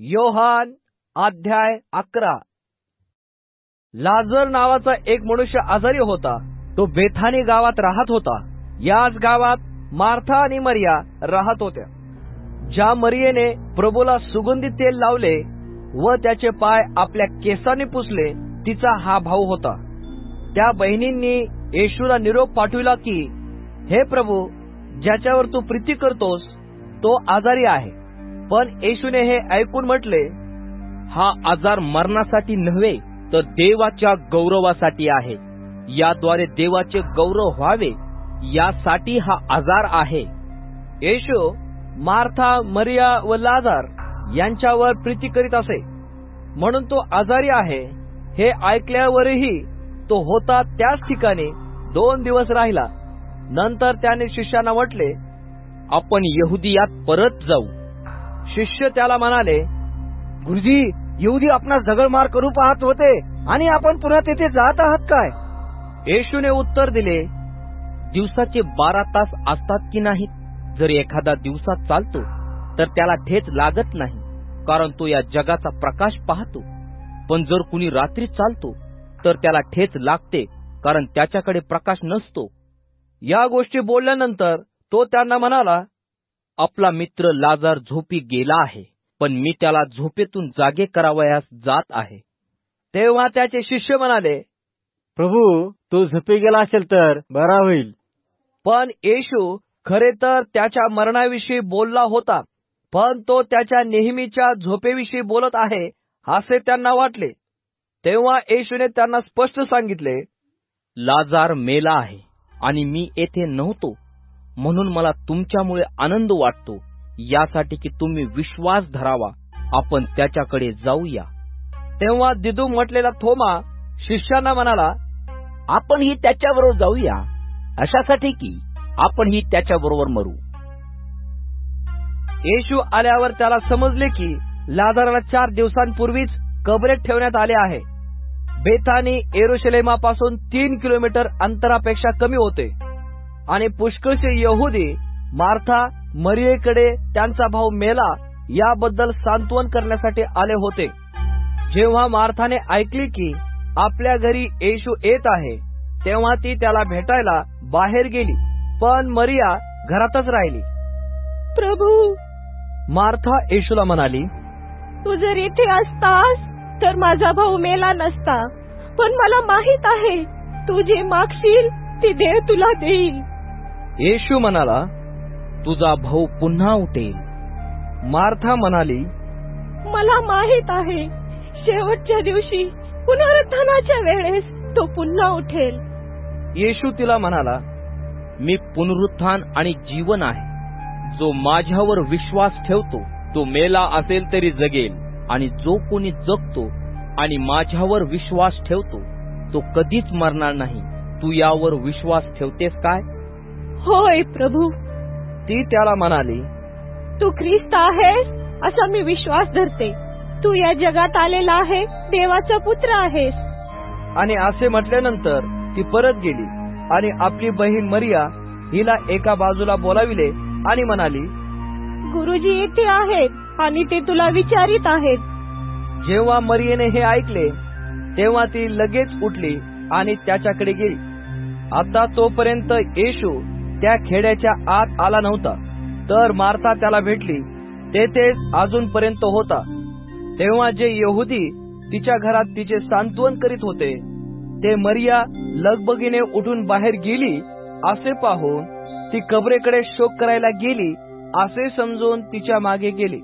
योहान अध्याय अकरा. लाजर नावाचा एक मनुष्य आजारी होता. तो बेथानी गावात राहत होता. याच गावात मार्था आणि मरिया राहत होत्या. ज्या मरियेने प्रभूला सुगंधी तेल लावले व त्याचे पाय आपल्या केसाने पुसले तिचा हा भाऊ होता. त्या बहिणींनी येशूला निरोप पाठविला की हे प्रभू ज्याच्यावर तू प्रीती करतोस तो आजारी आहे. पण येशूने हे ऐकून म्हटले हा आजार मरणासाठी नव्हे तर देवाच्या गौरवासाठी आहे. याद्वारे देवाचे गौरव व्हावे यासाठी हा आजार आहे. येशू मार्था मरिया व लाजार यांच्यावर प्रीती करीत असे. म्हणून तो आजारी आहे हे ऐकल्यावरही तो होता त्याच ठिकाणी दोन दिवस राहिला. नंतर त्याने शिष्यांना म्हटले आपण यहुदियात परत जाऊ. शिष्य त्याला म्हणाले गुरुजी येऊदी आपणास दगडमार करू पाहत होते आणि आपण पुन्हा तेथे जात आहात काय? येशूने उत्तर दिले दिवसाचे बारा तास असतात की नाहीत? जर एखादा दिवसात चालतो तर त्याला ठेच लागत नाही कारण तो या जगाचा प्रकाश पाहतो. पण जर कुणी रात्री चालतो तर त्याला ठेच लागते कारण त्याच्याकडे प्रकाश नसतो. या गोष्टी बोलल्यानंतर तो त्यांना म्हणाला आपला मित्र लाजार झोपी गेला आहे पण मी त्याला झोपेतून जागे करावयास जात आहे. तेव्हा त्याचे शिष्य म्हणाले प्रभू तो झोपे गेला असेल तर बरा होईल. पण येशू खरे तर त्याच्या मरणाविषयी बोलला होता पण तो त्याच्या नेहमीच्या झोपेविषयी बोलत आहे असे त्यांना वाटले. तेव्हा येशूने त्यांना स्पष्ट सांगितले लाजार मेला आहे आणि मी येथे नव्हतो म्हणून मला तुमच्यामुळे आनंद वाटतो. यासाठी की तुम्ही विश्वास धरावा. आपण त्याच्याकडे जाऊया. तेव्हा दिदू म्हटलेला थोमा शिष्यांना म्हणाला आपण ही त्याच्याबरोबर जाऊया. अशासाठी की आपण ही त्याच्याबरोबर मरू. येशू आल्यावर त्याला समजले की लाजाराला चार दिवसांपूर्वीच कबरेत ठेवण्यात आले आहे. बेथानी एरुशलेमापासून तीन किलोमीटर अंतरापेक्षा कमी होते. आणि पुष्कळचे यहुदी मार्था मरियेकडे त्यांचा भाऊ मेला याबद्दल सांत्वन करण्यासाठी आले होते. जेव्हा मार्थाने ऐकली की आपल्या घरी येशू येत आहे तेव्हा ती त्याला भेटायला बाहेर गेली पण मरिया घरातच राहिली. प्रभू! मार्था येशूला म्हणाली तू जर इथे असतास तर माझा भाऊ मेला नसता. पण मला माहीत आहे तू जे मागशील ते देव तुला देईल. येशू म्हणाला तुझा भाऊ पुन्हा उठेल. मार्था म्हणाली मला माहीत आहे शेवटच्या दिवशी पुनरुत्थानाच्या वेळेस तो पुन्हा उठेल. येशू तिला म्हणाला मी पुनरुत्थान आणि जीवन आहे. जो माझ्यावर विश्वास ठेवतो तो मेला असेल तरी जगेल. आणि जो कोणी जगतो आणि माझ्यावर विश्वास ठेवतो तो कधीच मरणार नाही. तू यावर विश्वास ठेवतेस काय? होय प्रभू. ती त्याला म्हणाली तू ख्रिस्त आहेस असा मी विश्वास धरते. तू या जगात आलेला आहे देवाचा पुत्र आहेस. आणि असे म्हटल्यानंतर ती परत गेली. आणि आपली बहीण मरिया हिला एका बाजूला बोलाविले आणि म्हणाली गुरुजी येथे आहेत आणि ते तुला विचारित आहेत. जेव्हा मरियेने हे ऐकले तेव्हा ती लगेच उठली आणि त्याच्याकडे गेली. आता तोपर्यंत येशू त्या खेड्याच्या आत आला नव्हता. तर मार्था त्याला भेटली. तेथेच अजूनपर्यंत होता. तेव्हा जे यहुदी तिच्या घरात तिचे सांत्वन करीत होते ते मरिया लगबगीने उठून बाहेर गेली असे पाहून ती कबरेकडे शोक करायला गेली असे समजून तिच्यामागे गेली.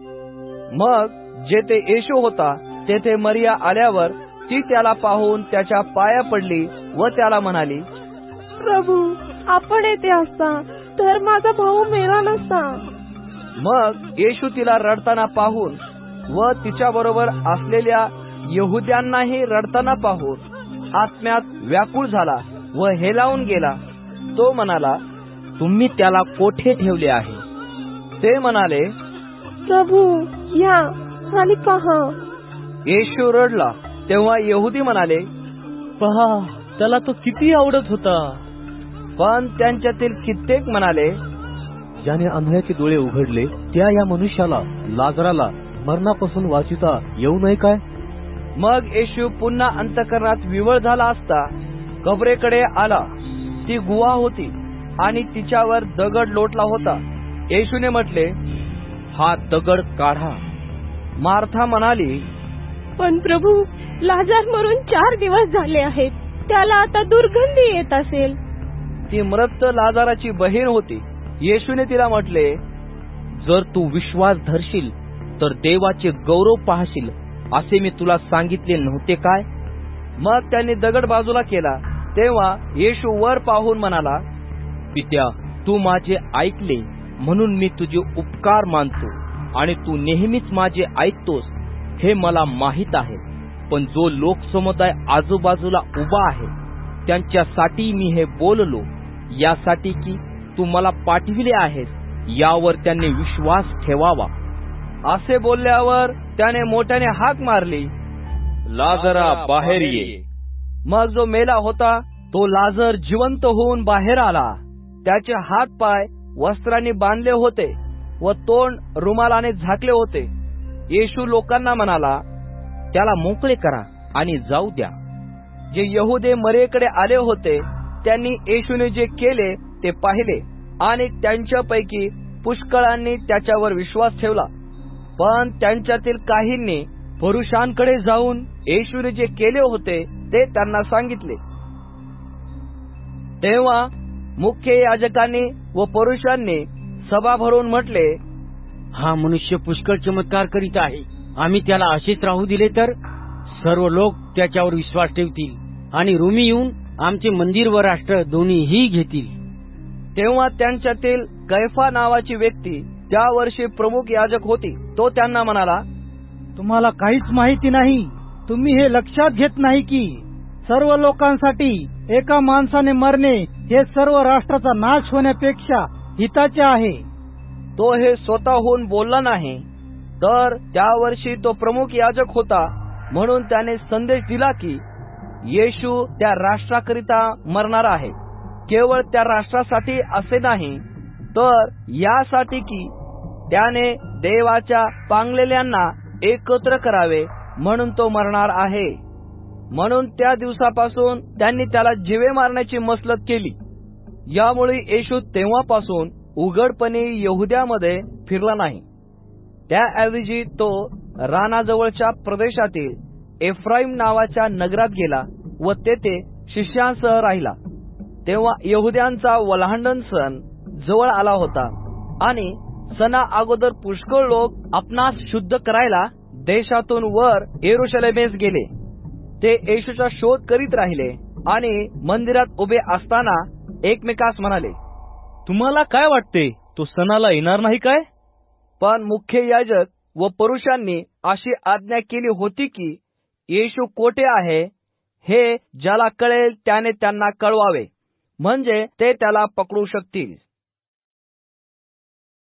मग जेथे येशू होता तेथे मरिया आल्यावर ती त्याला पाहून त्याच्या पाया पडली व त्याला म्हणाली प्रभू आपण येथे असता तर माझा भाऊ मेला नसता मग येशू तिला रडताना पाहून व तिच्या बरोबर असलेल्या यहुद्यांनाही रडताना पाहून आत्म्यात व्याकुळ झाला व हेलावून गेला. तो म्हणाला तुम्ही त्याला कोठे ठेवले आहे? ते म्हणाले प्रभू या आणि पहा. येशू रडला. तेव्हा यहुदी म्हणाले पहा त्याला तो किती आवडत होता. पण त्यांच्यातील कित्येक म्हणाले ज्याने आंधळ्याचे डोळे उघडले त्या या मनुष्याला लाजराला मरणापासून वाचिता येऊ नये काय? मग येशू पुन्हा अंतकरणात विवळ झाला असता कबरेकडे आला. ती गुहा होती आणि तिच्यावर दगड लोटला होता. येशूने म्हटले हा दगड काढा. मार्था म्हणाली पण प्रभू लाजार मरून चार दिवस झाले आहेत. त्याला आता दुर्गंधी येत असेल. ती मृत लाजाराची बहीण होती. येशूने तिला म्हटले जर तू विश्वास धरशील तर देवाचे गौरव पाहशील असे मी तुला सांगितले नव्हते काय? मग त्यांनी दगड बाजूला केला. तेव्हा येशू वर पाहून म्हणाला पित्या तू माझे ऐकले म्हणून मी तुझे उपकार मानतो आणि तू नेहमीच माझे ऐकतोस हे मला माहीत आहे. पण जो लोकसमुदाय आजूबाजूला उभा आहे त्यांच्यासाठी मी हे बोललो यासाठी की तू मला पाठविले आहेस यावर त्यांनी विश्वास ठेवावा. असे बोलल्यावर त्याने मोठ्याने हाक मारली. लाजरा बाहेर ये. मग जो मेला होता तो लाजर जिवंत होऊन बाहेर आला. त्याचे हात पाय वस्त्रांनी बांधले होते व तोंड रुमालाने झाकले होते. येशू लोकांना म्हणाला त्याला मोकळे करा आणि जाऊ द्या. जे यहुदे मरेकडे आले होते त्यांनी येशूने जे केले ते पाहिले आणि त्यांच्यापैकी पुष्कळांनी त्याच्यावर विश्वास ठेवला. पण त्यांच्यातील काहींनी पुरुषांकडे जाऊन येशूने जे केले होते ते त्यांना सांगितले. तेव्हा मुख्य याजकांनी व पुरुषांनी सभा भरून म्हटले हा मनुष्य पुष्कळ चमत्कार करीत आहे. आम्ही त्याला असेच राहू दिले तर सर्व लोक त्याच्यावर विश्वास ठेवतील आणि रोमी येऊन आमचे मंदिर व राष्ट्र दोन्हीही घेतील. तेव्हा त्यांच्यातील कैफा नावाची व्यक्ती त्या वर्षी प्रमुख याजक होती तो त्यांना म्हणाला तुम्हाला काहीच माहिती नाही. तुम्ही हे लक्षात घेत नाही की सर्व लोकांसाठी एका माणसाने मरणे हे सर्व राष्ट्राचा नाश होण्यापेक्षा हिताचे आहे. तो हे स्वतःहून बोलला नाही तर त्या वर्षी तो प्रमुख याजक होता म्हणून त्याने संदेश दिला की येशू त्या राष्ट्राकरिता मरणार आहे. केवळ त्या राष्ट्रासाठी असे नाही तर यासाठी की त्याने देवाच्या पांगलेल्यांना एकत्र करावे म्हणून तो मरणार आहे. म्हणून त्या दिवसापासून त्यांनी त्याला जिवे मारण्याची मसलत केली. यामुळे येशू तेव्हापासून उघडपणे यहुद्यामध्ये फिरला नाही. त्याऐवजी तो रानाजवळच्या प्रदेशातील एफ्राईम नावाच्या नगरात गेला व तेथे शिष्यांसह राहिला. तेव्हा यहुद्यांचा वल्हांडण सण जवळ आला होता आणि सणा अगोदर पुष्कळ लोक आपणास शुद्ध करायला देशातून वर एरुशलेमेस गेले. ते येशूचा शोध करीत राहिले आणि मंदिरात उभे असताना एकमेकास म्हणाले तुम्हाला काय वाटते? तो सणाला येणार नाही काय? पण मुख्य याजक व पुरुषांनी अशी आज्ञा केली होती की येशू कोठे आहे हे ज्याला कळेल त्याने त्यांना कळवावे. म्हणजे ते त्याला पकडू शकतील.